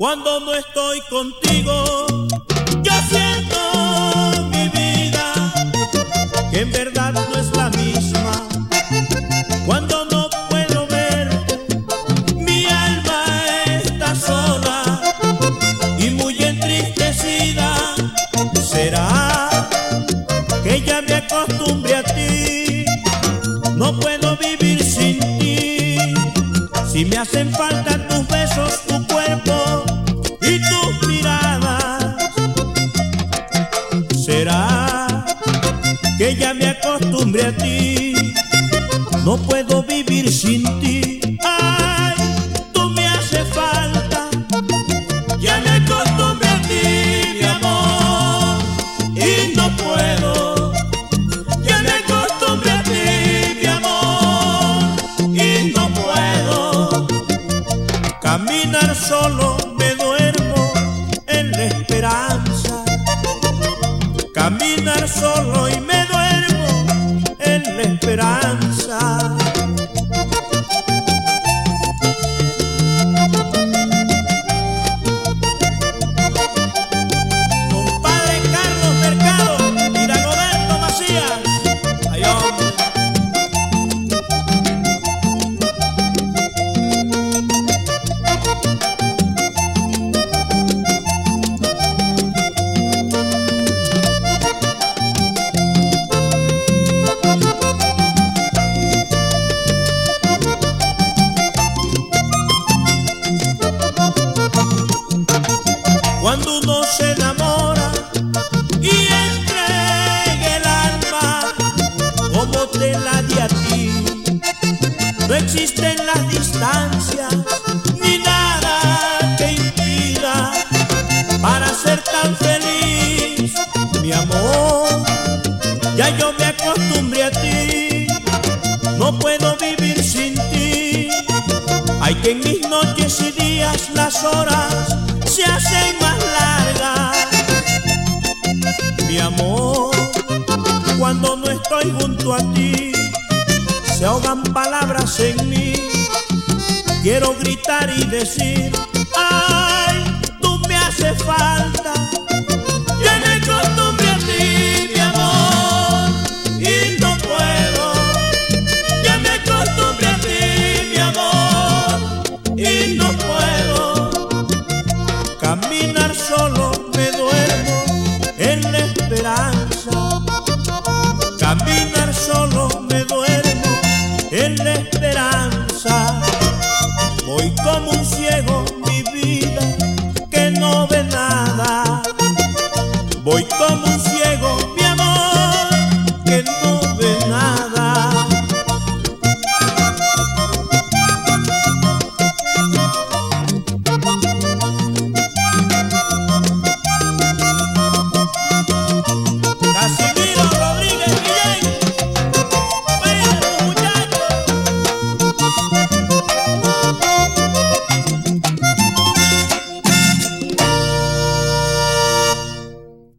Cuando no estoy contigo, yo siento mi vida, que en verdad no es la misma. Cuando no puedo ver, mi alma está sola y muy entristecida. ¿Será que ya me acostumbré a ti? No puedo vivir sin ti. Si me hacen falta tus besos, ya me acostumbré a ti? No puedo vivir sin ti. Ay, tú me haces falta. Ya me acostumbré a ti, mi amor, y no puedo. Ya me acostumbré a ti, mi amor, y no puedo. Caminar solo dançar. Uno se enamora y entrega el alma como te la di a ti, no existen las distancias ni nada que impida para ser tan feliz, mi amor. Ya yo me acostumbré a ti, no puedo vivir sin ti. Hay que en mis noches y días las horas se hacen más largas. Mi amor, cuando no estoy junto a ti, se ahogan palabras en mí. Quiero gritar y decir, ay, tú me haces falta. quiere